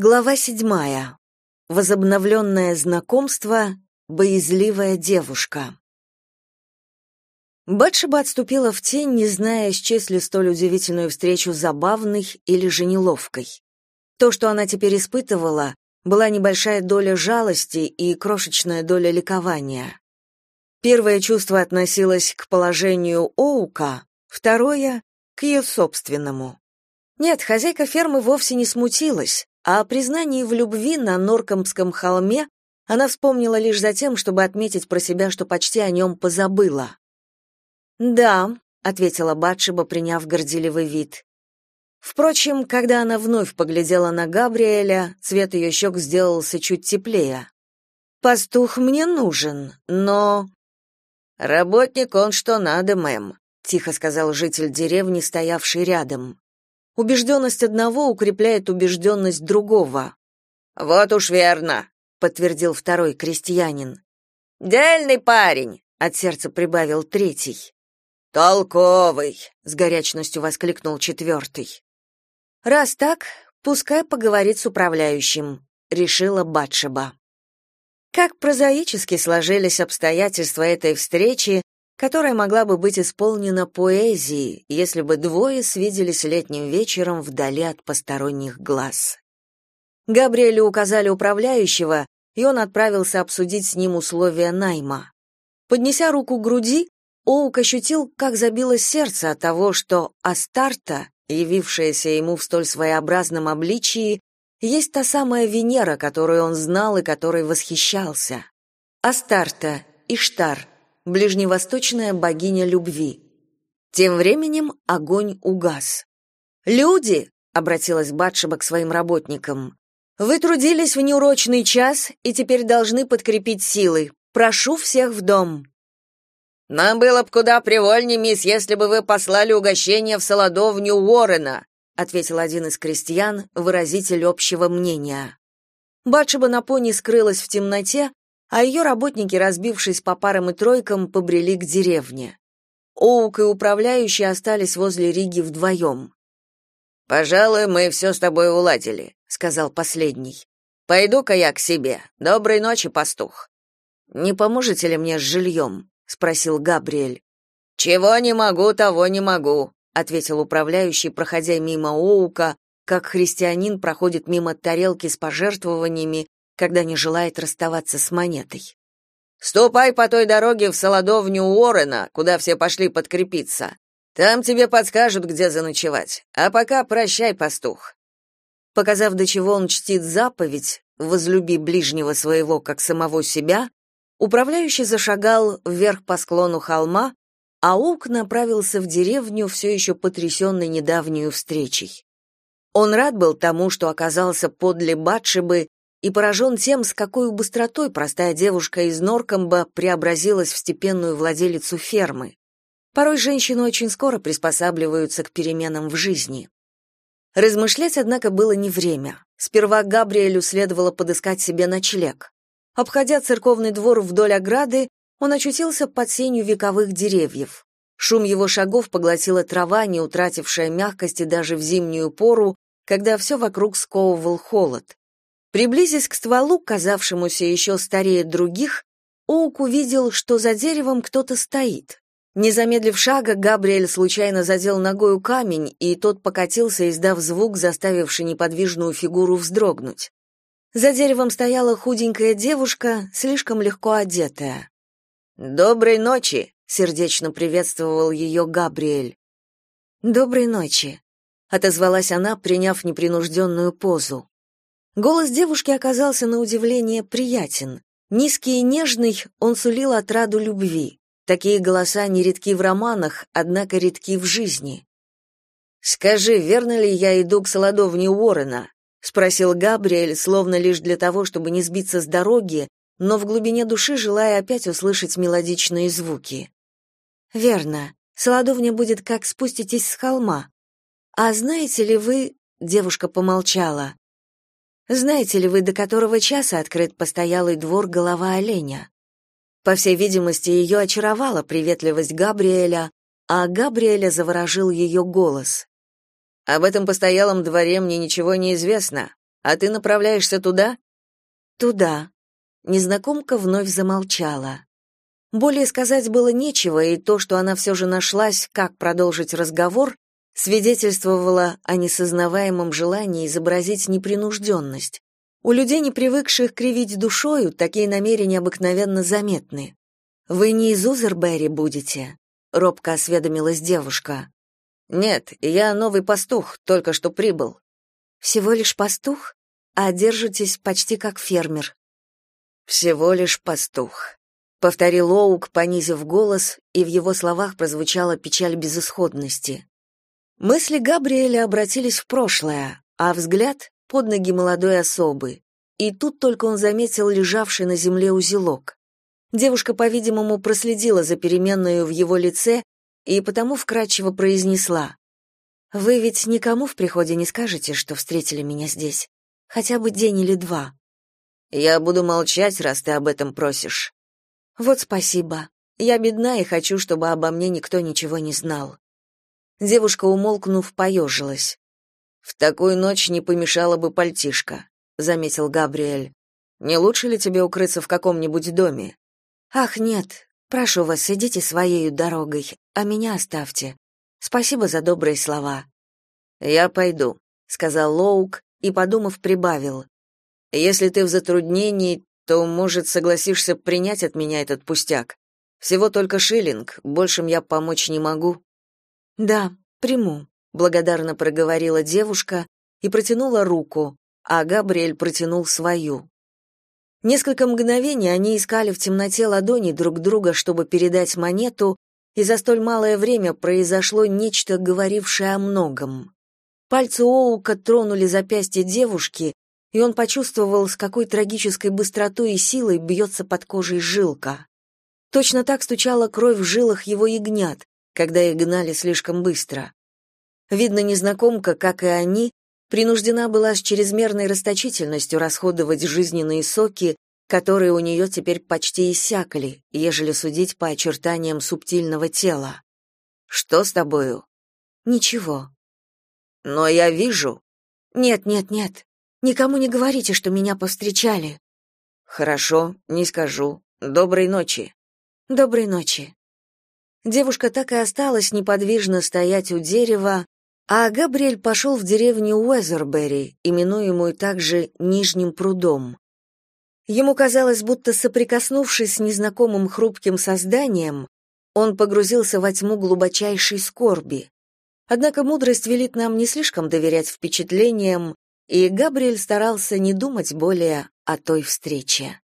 Глава седьмая. Возобновленное знакомство. Боязливая девушка. Батшеба отступила в тень, не зная, счесть ли столь удивительную встречу забавной или же неловкой. То, что она теперь испытывала, была небольшая доля жалости и крошечная доля ликования. Первое чувство относилось к положению Оука, второе — к ее собственному. Нет, хозяйка фермы вовсе не смутилась, а о признании в любви на Норкомском холме она вспомнила лишь за тем, чтобы отметить про себя, что почти о нем позабыла. «Да», — ответила Батшеба, приняв горделивый вид. Впрочем, когда она вновь поглядела на Габриэля, цвет ее щек сделался чуть теплее. «Пастух мне нужен, но...» «Работник он что надо, мэм», — тихо сказал житель деревни, стоявший рядом. Убежденность одного укрепляет убежденность другого. Вот уж верно, подтвердил второй крестьянин. Дельный парень, от сердца прибавил третий. Толковый, с горячностью воскликнул четвертый. Раз так, пускай поговорит с управляющим, решила Батшеба. Как прозаически сложились обстоятельства этой встречи, которая могла бы быть исполнена поэзией, если бы двое свиделись летним вечером вдали от посторонних глаз. Габриэлю указали управляющего, и он отправился обсудить с ним условия найма. Поднеся руку к груди, Оук ощутил, как забилось сердце от того, что Астарта, явившаяся ему в столь своеобразном обличии, есть та самая Венера, которую он знал и которой восхищался. Астарта, Иштар — ближневосточная богиня любви. Тем временем огонь угас. «Люди!» — обратилась Батшеба к своим работникам. «Вы трудились в неурочный час и теперь должны подкрепить силы. Прошу всех в дом». «Нам было бы куда привольнее, мисс, если бы вы послали угощение в солодовню Уоррена», ответил один из крестьян, выразитель общего мнения. Батшеба на пони скрылась в темноте, а ее работники, разбившись по парам и тройкам, побрели к деревне. Оук и управляющий остались возле Риги вдвоем. «Пожалуй, мы все с тобой уладили», — сказал последний. «Пойду-ка я к себе. Доброй ночи, пастух». «Не поможете ли мне с жильем?» — спросил Габриэль. «Чего не могу, того не могу», — ответил управляющий, проходя мимо Оука, как христианин проходит мимо тарелки с пожертвованиями, когда не желает расставаться с монетой. «Ступай по той дороге в Солодовню Уоррена, куда все пошли подкрепиться. Там тебе подскажут, где заночевать. А пока прощай, пастух». Показав, до чего он чтит заповедь «возлюби ближнего своего, как самого себя», управляющий зашагал вверх по склону холма, а Ук направился в деревню, все еще потрясенный недавнюю встречей. Он рад был тому, что оказался подле Батшебы и поражен тем, с какой быстротой простая девушка из Норкомба преобразилась в степенную владелицу фермы. Порой женщины очень скоро приспосабливаются к переменам в жизни. Размышлять, однако, было не время. Сперва Габриэлю следовало подыскать себе ночлег. Обходя церковный двор вдоль ограды, он очутился под сенью вековых деревьев. Шум его шагов поглотила трава, не утратившая мягкости даже в зимнюю пору, когда все вокруг сковывал холод. Приблизясь к стволу, казавшемуся еще старее других, Оук увидел, что за деревом кто-то стоит. Не замедлив шага, Габриэль случайно задел ногою камень, и тот покатился, издав звук, заставивший неподвижную фигуру вздрогнуть. За деревом стояла худенькая девушка, слишком легко одетая. «Доброй ночи!» — сердечно приветствовал ее Габриэль. «Доброй ночи!» — отозвалась она, приняв непринужденную позу. Голос девушки оказался на удивление приятен. Низкий и нежный, он сулил отраду любви. Такие голоса не редки в романах, однако редки в жизни. «Скажи, верно ли я иду к Солодовне Уоррена?» — спросил Габриэль, словно лишь для того, чтобы не сбиться с дороги, но в глубине души желая опять услышать мелодичные звуки. «Верно. Солодовня будет, как спуститесь с холма. А знаете ли вы...» — девушка помолчала. Знаете ли вы, до которого часа открыт постоялый двор голова оленя? По всей видимости, ее очаровала приветливость Габриэля, а Габриэля заворожил ее голос. Об этом постоялом дворе мне ничего не известно, А ты направляешься туда? Туда. Незнакомка вновь замолчала. Более сказать было нечего, и то, что она все же нашлась, как продолжить разговор, свидетельствовало о несознаваемом желании изобразить непринужденность. У людей, не привыкших кривить душою, такие намерения обыкновенно заметны. «Вы не из Узерберри будете?» — робко осведомилась девушка. «Нет, я новый пастух, только что прибыл». «Всего лишь пастух? А держитесь почти как фермер». «Всего лишь пастух», — повторил Оук, понизив голос, и в его словах прозвучала печаль безысходности. Мысли Габриэля обратились в прошлое, а взгляд — под ноги молодой особы. И тут только он заметил лежавший на земле узелок. Девушка, по-видимому, проследила за переменной в его лице и потому вкратчиво произнесла. «Вы ведь никому в приходе не скажете, что встретили меня здесь? Хотя бы день или два?» «Я буду молчать, раз ты об этом просишь». «Вот спасибо. Я бедна и хочу, чтобы обо мне никто ничего не знал». Девушка, умолкнув, поежилась. «В такую ночь не помешала бы пальтишка», — заметил Габриэль. «Не лучше ли тебе укрыться в каком-нибудь доме?» Ах, нет. Прошу вас, идите своей дорогой, а меня оставьте. Спасибо за добрые слова. Я пойду, сказал Лоук и, подумав, прибавил: Если ты в затруднении, то, может, согласишься принять от меня этот пустяк. Всего только шиллинг, большим я помочь не могу. Да, приму, благодарно проговорила девушка и протянула руку, а Габриэль протянул свою. Несколько мгновений они искали в темноте ладони друг друга, чтобы передать монету, и за столь малое время произошло нечто, говорившее о многом. Пальцы Оука тронули запястье девушки, и он почувствовал, с какой трагической быстротой и силой бьется под кожей жилка. Точно так стучала кровь в жилах его ягнят, когда их гнали слишком быстро. Видно, незнакомка, как и они, принуждена была с чрезмерной расточительностью расходовать жизненные соки, которые у нее теперь почти иссякли, ежели судить по очертаниям субтильного тела. «Что с тобою?» «Ничего». «Но я вижу». «Нет, нет, нет. Никому не говорите, что меня повстречали». «Хорошо, не скажу. Доброй ночи». «Доброй ночи». Девушка так и осталась неподвижно стоять у дерева, а Габриэль пошел в деревню Уэзербери, именуемую также Нижним прудом. Ему казалось, будто соприкоснувшись с незнакомым хрупким созданием, он погрузился во тьму глубочайшей скорби. Однако мудрость велит нам не слишком доверять впечатлениям, и Габриэль старался не думать более о той встрече.